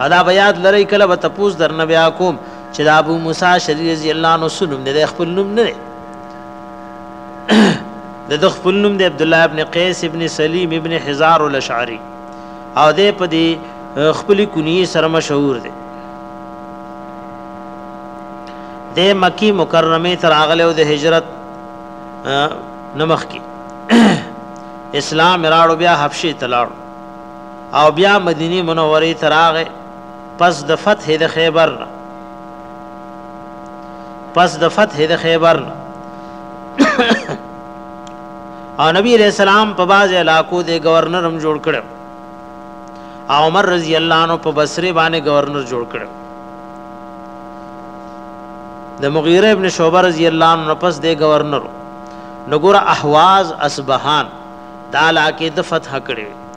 او دا به یاد لرئ کله به تپوس درنه بیا کوم چې د ابو موسی شری رضی الله عنه سو نوم دی خپل نوم نه د د خپل نوم دی عبد الله ابن قیس ابن سلیم ابن حزار الاشعری او د په دی خپل کونی سره مشهور دی د مکی مکرمه تر اغله او د هجرت نمخ کی اسلام راړو بیا حبشي تلاړو او بیا مدینې منورې ته راغی پس د فتح د خیبر نه پس د فتح د خیبر نه او نبی علیہ السلام په باز علاقو د گورنر هم جوړ کړ او عمر رضی الله عنه په بصری باندې گورنر جوړ کړ د مغیره ابن شعبہ رضی الله عنه پس د گورنر نګور احواز اصبهان دا علاقه د فتح کړي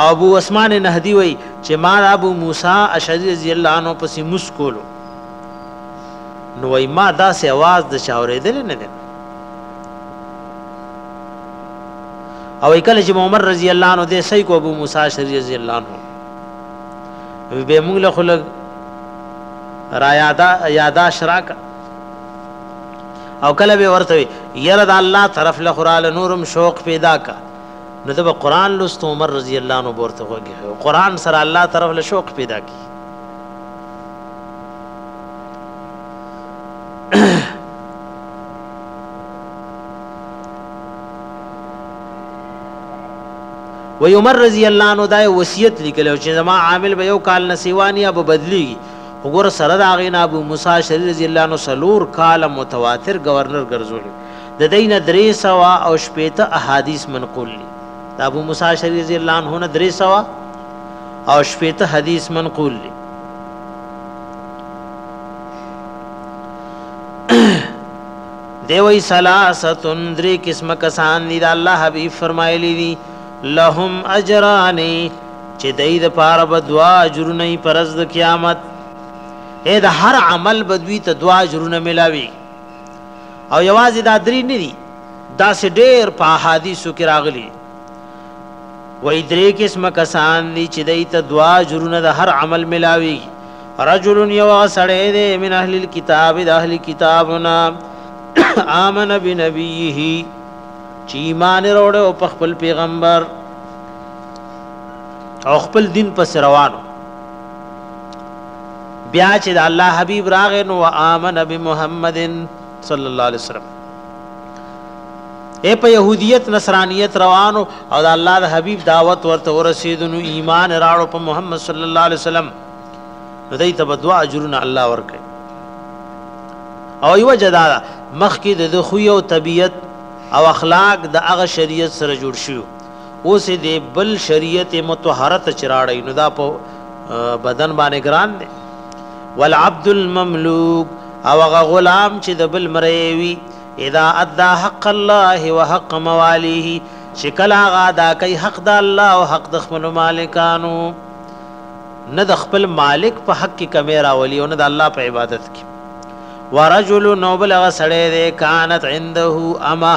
ابو عثمان نهدی وای چې ما ابو موسی اشعری رضی الله عنه پسې مسکولو نو وای ما دا سه आवाज د چاورېدل نه دی او کله چې عمر رضی الله عنه د سې کو ابو موسی اشعری رضی الله عنه به موږ له خلک را یادا یادا شراک او کله به ورته وي یره د الله طرف له قران نورم شوق پیدا کا نو د قران لست عمر رضی الله عنه ورته وګي قران سره الله طرف له شوق پیدا کی و عمر رضی الله عنه دا وصیت لیکلو چې زما عامل به یو کال نسیوانی ابو بدلی وګوره سره د هغې نه ابو موسی اشعري رضي الله عنه څلور کاله متواتر ګورنر ګرځولي، د دی نه درې سوه او شپېته احاديث منقول دي، د ابو موسی اشعري رضي الله عنه نه درې سوه او شپېته حديث منقول دي. دی وی سلاستن درې قسم کسان دي د الله حبيب فرمایلی دي لهم اجرانی چې دای د پاره به دوا اجرونه یې پرز د قیامت اې د هر عمل بدوی ته دوا اجرونه ملاوي او یوازې دا درې نه دي دا سه ډېر په احادیثو کې راغلي وای درې قسمه کسان دي چې دای ته دوا اجرونه د هر عمل ملاوي رجل یو سړی دی من اهل الكتاب د اهل کتابنا آمن بنبیه چې ایمان وروړ او په خپل پیغمبر او خپل دین پس روانو بیا چې د الله حبیب راغې نو امن به محمد صلی الله علیه وسلم اے په يهودیت نصرانیت روانو او د الله د حبیب دعوت ورته ورسیدنو ایمان راړو په محمد صلی الله علیه وسلم نو دای ته بدوا اجرنا الله ورکه او یو جدا مخ کې د خو یو طبیعت او اخلاق د هغه شریعت سره جوړ شوی اوس دې بل شریعت متطهره ته چې راړی نو دا په بدن باندې ګران دی والعبد المملوک او هغه غلام چې د بل مرې وي اذا ادى حق الله وحق مواليه شکلا غادا کوي حق د الله او حق د خپل مالکانو نه د خپل مالک په حق کې کمیرا ولي او نه د الله په عبادت کې ورجل نوبل غسړې ده كانت عنده امه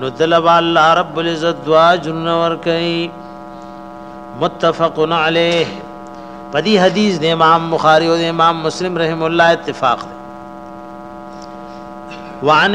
نو دله به الله رب العزت دوا جنونه ورکي متفق عليه په دې حدیث د امام بخاری او امام مسلم رحم الله اتفاق وعن